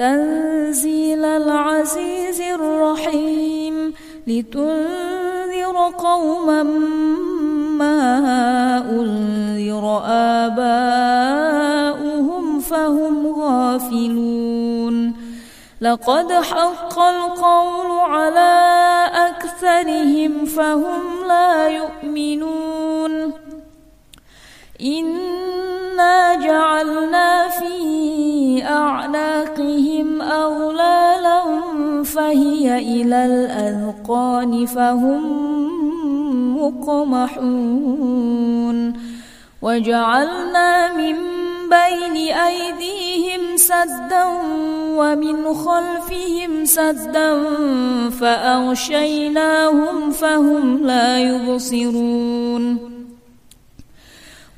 تنزيل العزيز الرحيم لتنذر قوما ما أنذر آباؤهم فهم غافلون. لقد حق القول على أكثرهم فهم لا يؤمنون. إنا جعلنا في أعناقهم أغلالا فهي إلى الأذقان فهم مقمحون. وجعلنا من بين أيديهم سدا ومن خلفهم سدا فأغشيناهم فهم لا يبصرون.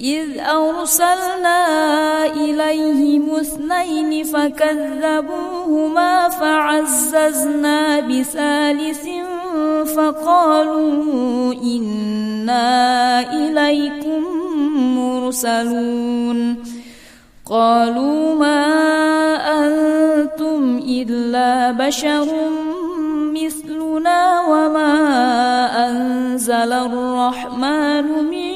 إذ أرسلنا إليهم اثنين فكذبوهما فعززنا بثالث فقالوا إنا إليكم مرسلون. قالوا ما أنتم إلا بشر مثلنا وما أنزل الرحمن من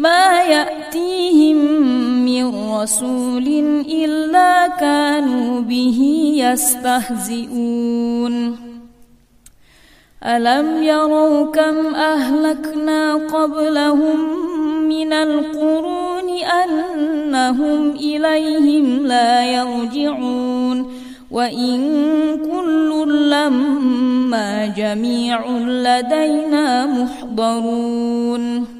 ما يأتيهم من رسول إلا كانوا به يستهزئون. ألم يروا كم أهلكنا قبلهم من القرون أنهم إليهم لا يرجعون. وإن كل لما جميع لدينا محضرون.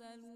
المرسلون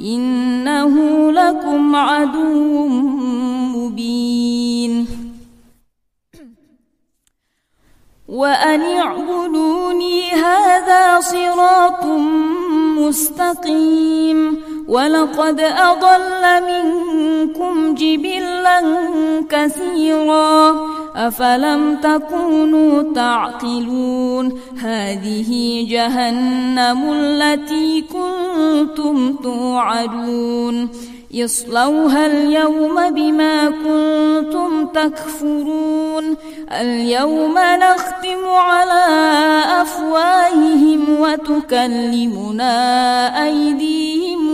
إنه لكم عدو مبين. وأن اعبدوني هذا صراط مستقيم. ولقد أضل منكم جبلا كثيرا. أفلم تكونوا تعقلون؟ هذه جهنم التي كنتم توعدون. اصلوها اليوم بما كنتم تكفرون. اليوم نختم على أفواههم وتكلمنا أيديهم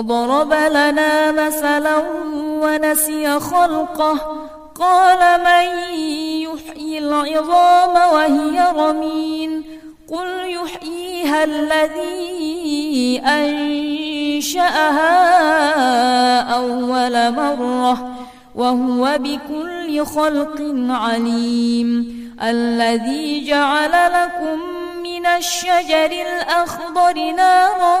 وضرب لنا مثلا ونسي خلقه. قال من يحيي العظام وهي رمين قل يحييها الذي أنشأها أول مرة وهو بكل خلق عليم. الذي جعل لكم من الشجر الأخضر نارا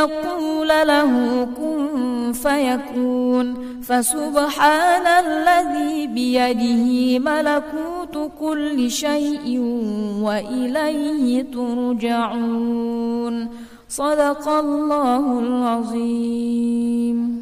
يقول له كن فيكون فسبحان الذي بيده ملكوت كل شيء وإليه ترجعون. صدق الله العظيم.